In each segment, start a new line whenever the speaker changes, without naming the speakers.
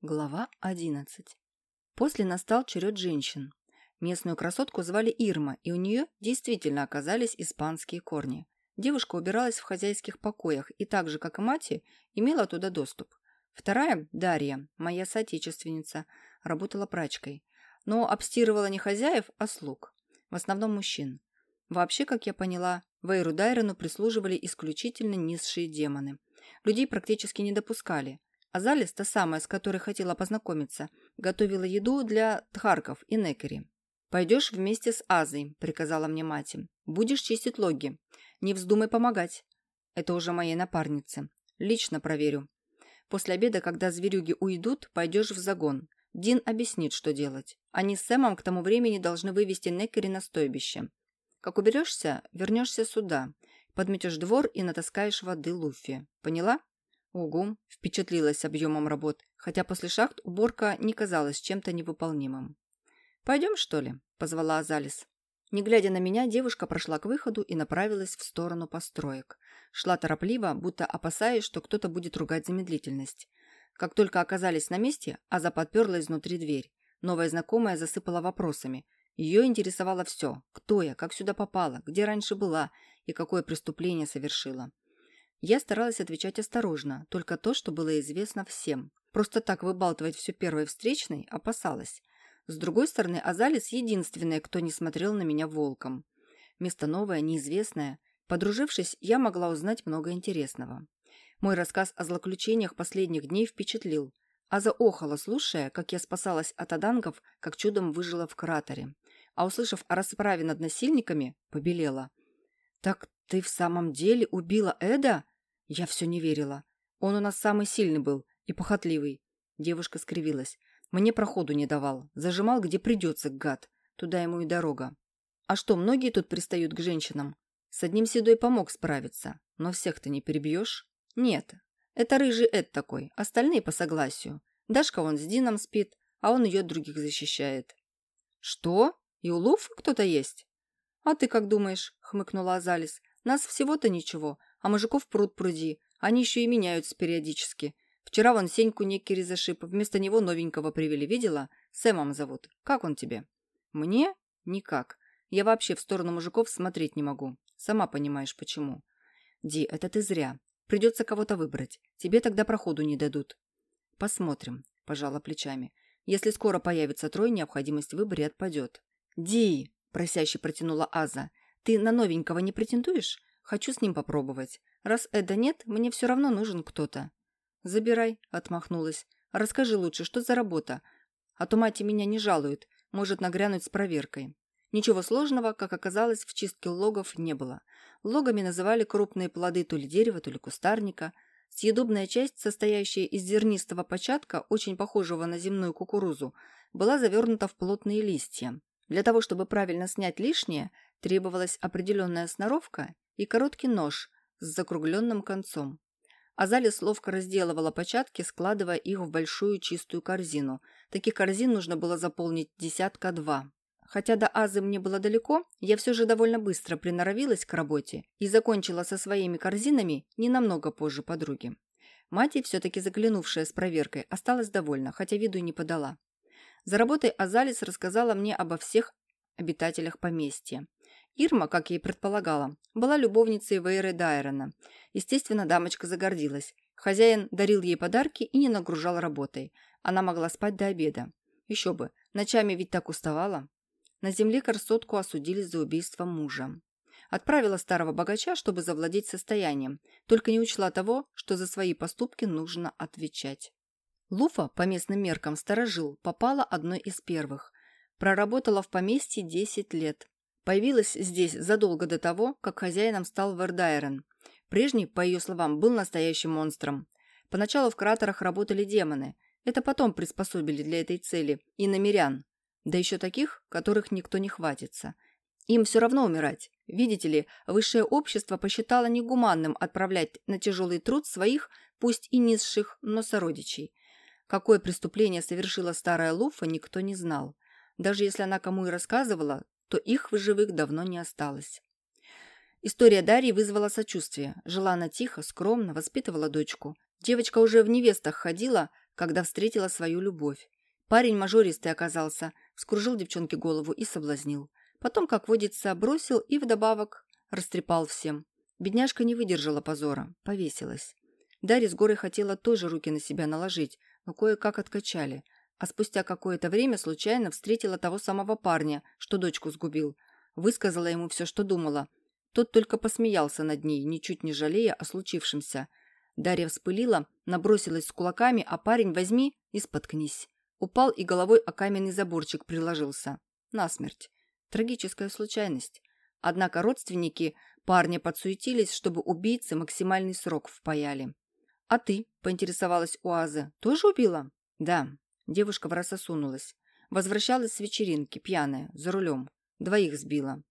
Глава 11. После настал черед женщин. Местную красотку звали Ирма, и у нее действительно оказались испанские корни. Девушка убиралась в хозяйских покоях и так же, как и мать, имела туда доступ. Вторая, Дарья, моя соотечественница, работала прачкой, но обстирывала не хозяев, а слуг, в основном мужчин. Вообще, как я поняла, Вейру Дайрену прислуживали исключительно низшие демоны. Людей практически не допускали – Азалис, та самая, с которой хотела познакомиться, готовила еду для тхарков и некери. «Пойдешь вместе с Азой», – приказала мне мать. «Будешь чистить логи. Не вздумай помогать. Это уже моей напарнице. Лично проверю. После обеда, когда зверюги уйдут, пойдешь в загон. Дин объяснит, что делать. Они с Сэмом к тому времени должны вывести Некери на стойбище. Как уберешься, вернешься сюда, подметешь двор и натаскаешь воды Луфи. Поняла?» Угу, впечатлилась объемом работ, хотя после шахт уборка не казалась чем-то невыполнимым. «Пойдем, что ли?» – позвала Азалис. Не глядя на меня, девушка прошла к выходу и направилась в сторону построек. Шла торопливо, будто опасаясь, что кто-то будет ругать за медлительность. Как только оказались на месте, Аза подперла изнутри дверь. Новая знакомая засыпала вопросами. Ее интересовало все. Кто я, как сюда попала, где раньше была и какое преступление совершила. Я старалась отвечать осторожно, только то, что было известно всем. Просто так выбалтывать все первой встречной опасалась. С другой стороны, Азалис единственная, кто не смотрел на меня волком. Место новое, неизвестное. Подружившись, я могла узнать много интересного. Мой рассказ о злоключениях последних дней впечатлил. Аза охала, слушая, как я спасалась от адангов, как чудом выжила в кратере. А услышав о расправе над насильниками, побелела. «Так ты в самом деле убила Эда?» Я все не верила. Он у нас самый сильный был и похотливый. Девушка скривилась. Мне проходу не давал. Зажимал, где придется, гад. Туда ему и дорога. А что, многие тут пристают к женщинам? С одним седой помог справиться. Но всех-то не перебьешь? Нет. Это рыжий Эд такой. Остальные по согласию. Дашка вон с Дином спит, а он ее других защищает. Что? И у Луфы кто-то есть? А ты как думаешь? Хмыкнула Азалис. Нас всего-то ничего а мужиков пруд пруди. Они еще и меняются периодически. Вчера вон Сеньку некий зашиб, вместо него новенького привели, видела? Сэмом зовут. Как он тебе? Мне? Никак. Я вообще в сторону мужиков смотреть не могу. Сама понимаешь, почему. Ди, это ты зря. Придется кого-то выбрать. Тебе тогда проходу не дадут. Посмотрим, пожала плечами. Если скоро появится трой, необходимость в выборе отпадет. Ди, просяще протянула Аза, ты на новенького не претендуешь? Хочу с ним попробовать. Раз Эда нет, мне все равно нужен кто-то». «Забирай», — отмахнулась. «Расскажи лучше, что за работа? А то мать меня не жалует, может нагрянуть с проверкой». Ничего сложного, как оказалось, в чистке логов не было. Логами называли крупные плоды то ли дерева, то ли кустарника. Съедобная часть, состоящая из зернистого початка, очень похожего на земную кукурузу, была завернута в плотные листья. Для того, чтобы правильно снять лишнее, требовалась определенная сноровка и короткий нож с закругленным концом. Азалис ловко разделывала початки, складывая их в большую чистую корзину. Таких корзин нужно было заполнить десятка-два. Хотя до Азы мне было далеко, я все же довольно быстро приноровилась к работе и закончила со своими корзинами не намного позже подруги. Мать, все-таки заглянувшая с проверкой, осталась довольна, хотя виду не подала. За работой Азалис рассказала мне обо всех обитателях поместья. Ирма, как я и предполагала, была любовницей Вейры Дайрона. Естественно, дамочка загордилась. Хозяин дарил ей подарки и не нагружал работой. Она могла спать до обеда. Еще бы, ночами ведь так уставала. На земле красотку осудили за убийство мужа. Отправила старого богача, чтобы завладеть состоянием, только не учла того, что за свои поступки нужно отвечать. Луфа, по местным меркам, сторожил, попала одной из первых. Проработала в поместье 10 лет. Появилась здесь задолго до того, как хозяином стал Вердайрен. Прежний, по ее словам, был настоящим монстром. Поначалу в кратерах работали демоны. Это потом приспособили для этой цели и намерян. Да еще таких, которых никто не хватится. Им все равно умирать. Видите ли, высшее общество посчитало негуманным отправлять на тяжелый труд своих, пусть и низших, но сородичей. Какое преступление совершила старая Луфа, никто не знал. Даже если она кому и рассказывала, то их в живых давно не осталось. История Дарьи вызвала сочувствие. Жила она тихо, скромно, воспитывала дочку. Девочка уже в невестах ходила, когда встретила свою любовь. Парень мажористый оказался, вскружил девчонке голову и соблазнил. Потом, как водится, бросил и вдобавок растрепал всем. Бедняжка не выдержала позора, повесилась. Дарья с горой хотела тоже руки на себя наложить, но кое-как откачали. А спустя какое-то время случайно встретила того самого парня, что дочку сгубил. Высказала ему все, что думала. Тот только посмеялся над ней, ничуть не жалея о случившемся. Дарья вспылила, набросилась с кулаками, а парень возьми и споткнись. Упал и головой о каменный заборчик приложился. Насмерть. Трагическая случайность. Однако родственники парня подсуетились, чтобы убийцы максимальный срок впаяли. «А ты?» – поинтересовалась Уаза. «Тоже убила?» «Да». Девушка в раз осунулась. Возвращалась с вечеринки, пьяная, за рулем. Двоих сбила.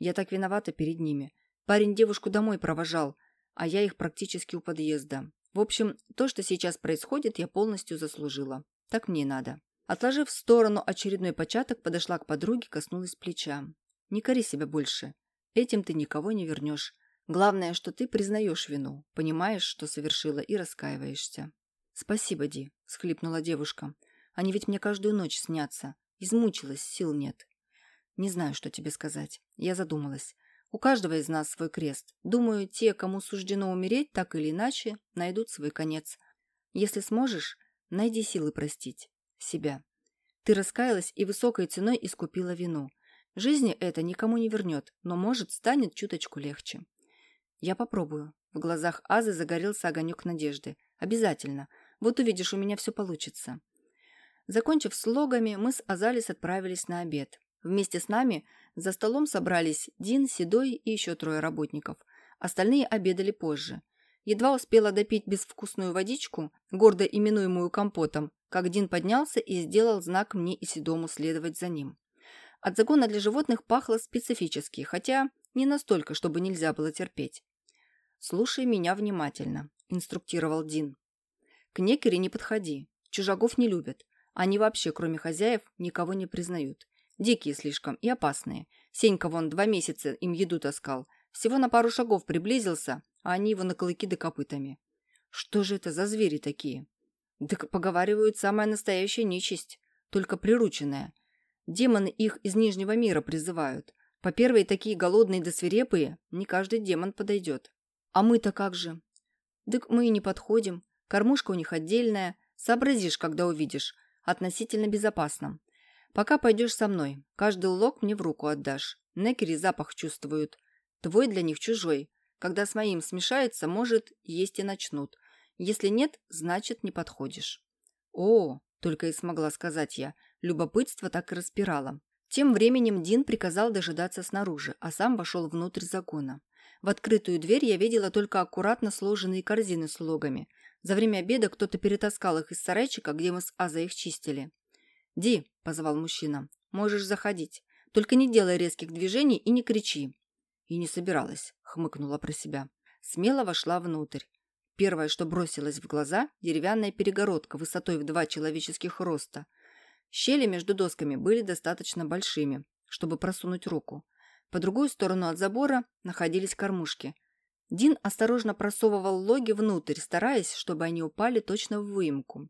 Я так виновата перед ними. Парень девушку домой провожал, а я их практически у подъезда. В общем, то, что сейчас происходит, я полностью заслужила. Так мне надо. Отложив в сторону очередной початок, подошла к подруге, коснулась плеча. Не кори себя больше. Этим ты никого не вернешь. Главное, что ты признаешь вину, понимаешь, что совершила, и раскаиваешься. «Спасибо, Ди», — схлипнула девушка. «Они ведь мне каждую ночь снятся. Измучилась, сил нет». «Не знаю, что тебе сказать. Я задумалась. У каждого из нас свой крест. Думаю, те, кому суждено умереть, так или иначе, найдут свой конец. Если сможешь, найди силы простить. Себя. Ты раскаялась и высокой ценой искупила вину. Жизни это никому не вернет, но, может, станет чуточку легче. «Я попробую». В глазах Азы загорелся огонек надежды. «Обязательно. Вот увидишь, у меня все получится». Закончив слогами, мы с Азалис отправились на обед. Вместе с нами за столом собрались Дин, Седой и еще трое работников. Остальные обедали позже. Едва успела допить безвкусную водичку, гордо именуемую компотом, как Дин поднялся и сделал знак мне и Седому следовать за ним. От загона для животных пахло специфически, хотя не настолько, чтобы нельзя было терпеть. «Слушай меня внимательно», – инструктировал Дин. «К некере не подходи. Чужаков не любят. Они вообще, кроме хозяев, никого не признают. Дикие слишком и опасные. Сенька вон два месяца им еду таскал. Всего на пару шагов приблизился, а они его на клыки да копытами. Что же это за звери такие? Да поговаривают, самая настоящая нечисть, только прирученная. Демоны их из Нижнего мира призывают. По первые такие голодные да свирепые не каждый демон подойдет. А мы-то как же? Дык мы и не подходим. Кормушка у них отдельная. Сообразишь, когда увидишь. Относительно безопасно. Пока пойдешь со мной. Каждый улог мне в руку отдашь. Некери запах чувствуют. Твой для них чужой. Когда с моим смешается, может, есть и начнут. Если нет, значит, не подходишь. О, только и смогла сказать я. Любопытство так и распирало. Тем временем Дин приказал дожидаться снаружи, а сам вошел внутрь загона. В открытую дверь я видела только аккуратно сложенные корзины с логами. За время обеда кто-то перетаскал их из сарайчика, где мы с Азой их чистили. «Ди», — позвал мужчина, — «можешь заходить. Только не делай резких движений и не кричи». И не собиралась, хмыкнула про себя. Смело вошла внутрь. Первое, что бросилось в глаза – деревянная перегородка высотой в два человеческих роста. Щели между досками были достаточно большими, чтобы просунуть руку. По другую сторону от забора находились кормушки. Дин осторожно просовывал логи внутрь, стараясь, чтобы они упали точно в выемку.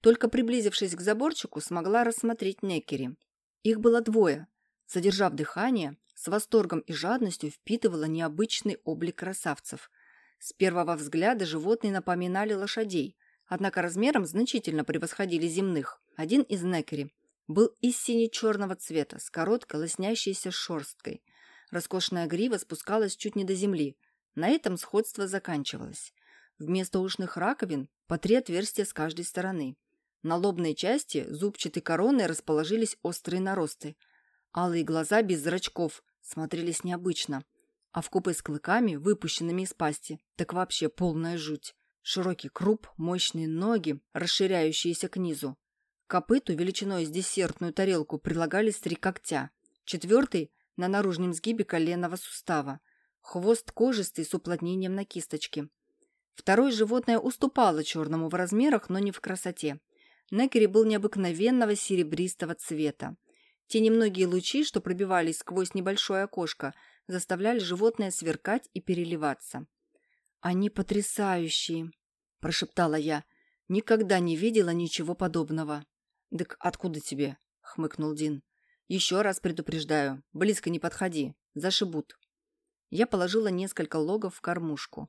Только приблизившись к заборчику, смогла рассмотреть некери. Их было двое. Задержав дыхание, с восторгом и жадностью впитывала необычный облик красавцев. С первого взгляда животные напоминали лошадей, однако размером значительно превосходили земных. Один из некери был из сине-черного цвета, с короткой лоснящейся шерсткой – Роскошная грива спускалась чуть не до земли. На этом сходство заканчивалось. Вместо ушных раковин по три отверстия с каждой стороны. На лобной части зубчатой короной расположились острые наросты. Алые глаза без зрачков смотрелись необычно. А в купе с клыками, выпущенными из пасти, так вообще полная жуть. Широкий круп, мощные ноги, расширяющиеся к низу. Копыту величиной с десертную тарелку прилагались три когтя. Четвертый на наружном сгибе коленного сустава. Хвост кожистый с уплотнением на кисточке. Второе животное уступало черному в размерах, но не в красоте. Некери был необыкновенного серебристого цвета. Те немногие лучи, что пробивались сквозь небольшое окошко, заставляли животное сверкать и переливаться. «Они потрясающие!» – прошептала я. Никогда не видела ничего подобного. «Так откуда тебе?» — хмыкнул Дин. «Еще раз предупреждаю. Близко не подходи. Зашибут». Я положила несколько логов в кормушку.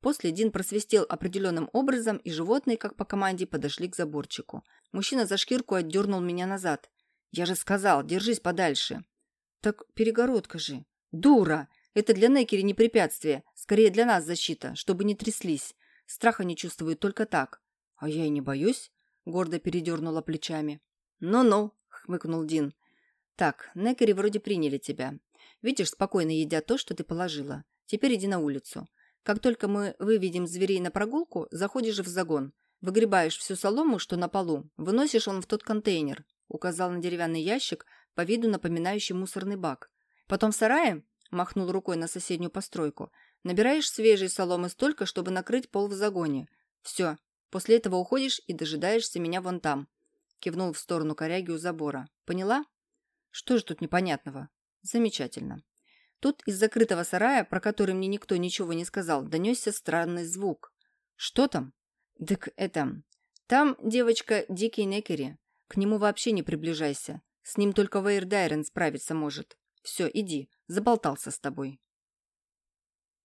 После Дин просвистел определенным образом, и животные, как по команде, подошли к заборчику. Мужчина за шкирку отдернул меня назад. «Я же сказал, держись подальше». «Так перегородка же». «Дура! Это для Некери не препятствие. Скорее для нас защита, чтобы не тряслись. Страха не чувствуют только так». «А я и не боюсь», — гордо передернула плечами. «Ну-ну», — хмыкнул Дин. «Так, Некери вроде приняли тебя. Видишь, спокойно едят то, что ты положила. Теперь иди на улицу. Как только мы выведем зверей на прогулку, заходишь в загон. Выгребаешь всю солому, что на полу, выносишь он в тот контейнер, указал на деревянный ящик, по виду напоминающий мусорный бак. Потом в сарае, махнул рукой на соседнюю постройку, набираешь свежей соломы столько, чтобы накрыть пол в загоне. Все. После этого уходишь и дожидаешься меня вон там. Кивнул в сторону коряги у забора. Поняла? Что же тут непонятного? Замечательно. Тут из закрытого сарая, про который мне никто ничего не сказал, донесся странный звук. Что там? Так это... Там, девочка, Дикий Некери. К нему вообще не приближайся. С ним только Вейр Дайрен справиться может. Все, иди. Заболтался с тобой.